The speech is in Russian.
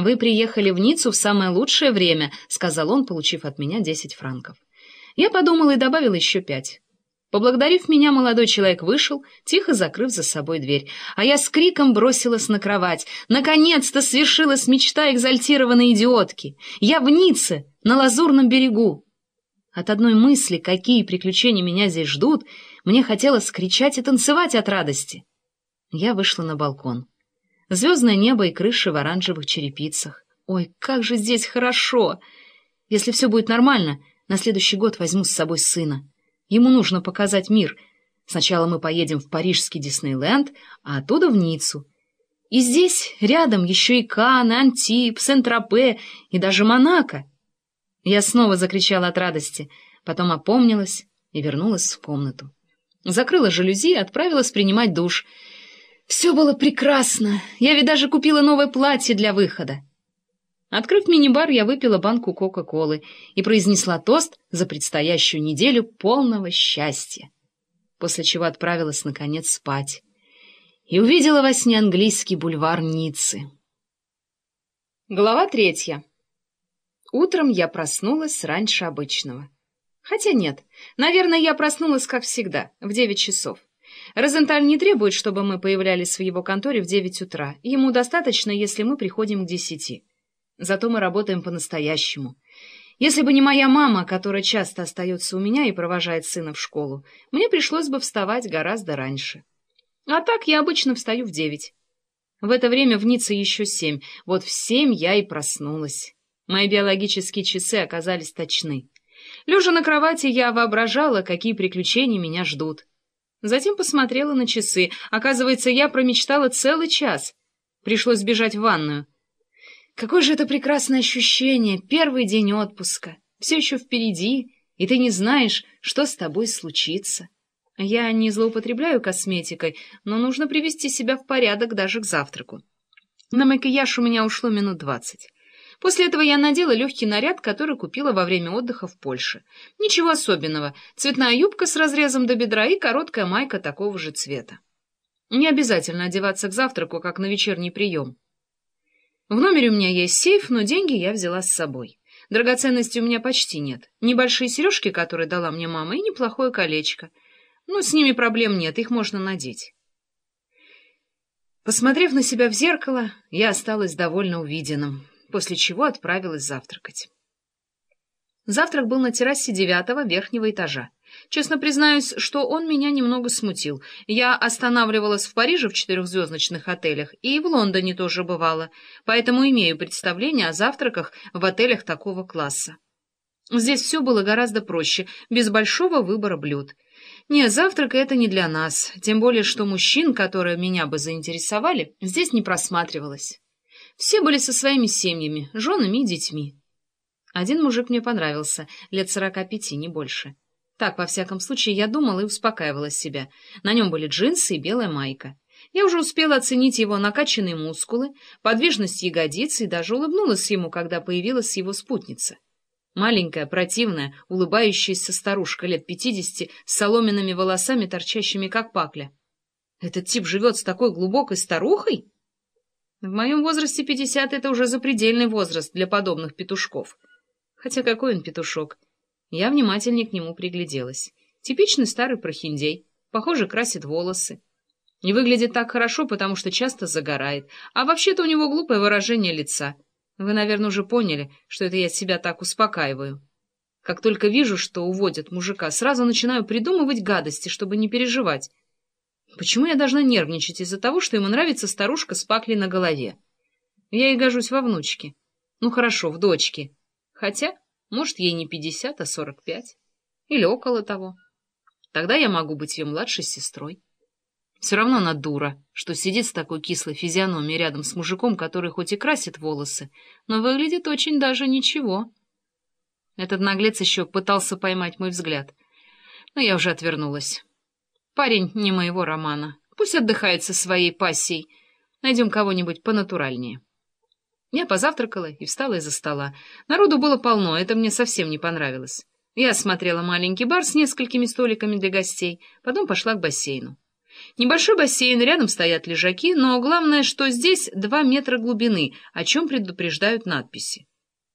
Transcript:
«Вы приехали в Ниццу в самое лучшее время», — сказал он, получив от меня десять франков. Я подумала и добавила еще пять. Поблагодарив меня, молодой человек вышел, тихо закрыв за собой дверь, а я с криком бросилась на кровать. Наконец-то свершилась мечта экзальтированной идиотки. Я в Ницце, на Лазурном берегу. От одной мысли, какие приключения меня здесь ждут, мне хотелось кричать и танцевать от радости. Я вышла на балкон. Звездное небо и крыши в оранжевых черепицах. Ой, как же здесь хорошо! Если все будет нормально, на следующий год возьму с собой сына. Ему нужно показать мир. Сначала мы поедем в парижский Диснейленд, а оттуда в Ниццу. И здесь рядом еще и Кан, Антип, Сент-Тропе и даже Монако. Я снова закричала от радости, потом опомнилась и вернулась в комнату. Закрыла жалюзи и отправилась принимать душ — все было прекрасно. Я ведь даже купила новое платье для выхода. Открыв мини-бар, я выпила банку Кока-Колы и произнесла тост за предстоящую неделю полного счастья, после чего отправилась, наконец, спать и увидела во сне английский бульвар Ниццы. Глава третья. Утром я проснулась раньше обычного. Хотя нет, наверное, я проснулась, как всегда, в девять часов. Розенталь не требует, чтобы мы появлялись в его конторе в девять утра. Ему достаточно, если мы приходим к десяти. Зато мы работаем по-настоящему. Если бы не моя мама, которая часто остается у меня и провожает сына в школу, мне пришлось бы вставать гораздо раньше. А так я обычно встаю в девять. В это время в Ницце еще семь. Вот в семь я и проснулась. Мои биологические часы оказались точны. Лежа на кровати, я воображала, какие приключения меня ждут. Затем посмотрела на часы. Оказывается, я промечтала целый час. Пришлось бежать в ванную. Какое же это прекрасное ощущение, первый день отпуска. Все еще впереди, и ты не знаешь, что с тобой случится. Я не злоупотребляю косметикой, но нужно привести себя в порядок даже к завтраку. На макияж у меня ушло минут двадцать. После этого я надела легкий наряд, который купила во время отдыха в Польше. Ничего особенного. Цветная юбка с разрезом до бедра и короткая майка такого же цвета. Не обязательно одеваться к завтраку, как на вечерний прием. В номере у меня есть сейф, но деньги я взяла с собой. Драгоценностей у меня почти нет. Небольшие сережки, которые дала мне мама, и неплохое колечко. Ну, с ними проблем нет, их можно надеть. Посмотрев на себя в зеркало, я осталась довольно увиденным после чего отправилась завтракать. Завтрак был на террасе девятого верхнего этажа. Честно признаюсь, что он меня немного смутил. Я останавливалась в Париже в четырехзвездочных отелях и в Лондоне тоже бывала, поэтому имею представление о завтраках в отелях такого класса. Здесь все было гораздо проще, без большого выбора блюд. Не, завтрак — это не для нас, тем более, что мужчин, которые меня бы заинтересовали, здесь не просматривалось. Все были со своими семьями, женами и детьми. Один мужик мне понравился, лет сорока пяти, не больше. Так, во всяком случае, я думала и успокаивала себя. На нем были джинсы и белая майка. Я уже успела оценить его накачанные мускулы, подвижность ягодиц и даже улыбнулась ему, когда появилась его спутница. Маленькая, противная, улыбающаяся старушка лет пятидесяти с соломенными волосами, торчащими как пакля. Этот тип живет с такой глубокой старухой? В моем возрасте пятьдесят — это уже запредельный возраст для подобных петушков. Хотя какой он петушок? Я внимательнее к нему пригляделась. Типичный старый прохиндей. Похоже, красит волосы. Не выглядит так хорошо, потому что часто загорает. А вообще-то у него глупое выражение лица. Вы, наверное, уже поняли, что это я себя так успокаиваю. Как только вижу, что уводят мужика, сразу начинаю придумывать гадости, чтобы не переживать. Почему я должна нервничать из-за того, что ему нравится старушка с паклей на голове? Я ей гожусь во внучке. Ну хорошо, в дочке. Хотя, может, ей не пятьдесят, а сорок пять. Или около того. Тогда я могу быть ее младшей сестрой. Все равно она дура, что сидит с такой кислой физиономией рядом с мужиком, который хоть и красит волосы, но выглядит очень даже ничего. Этот наглец еще пытался поймать мой взгляд, но я уже отвернулась. Парень не моего романа. Пусть отдыхает со своей пассией. Найдем кого-нибудь понатуральнее. Я позавтракала и встала из-за стола. Народу было полно, это мне совсем не понравилось. Я осмотрела маленький бар с несколькими столиками для гостей, потом пошла к бассейну. Небольшой бассейн, рядом стоят лежаки, но главное, что здесь два метра глубины, о чем предупреждают надписи.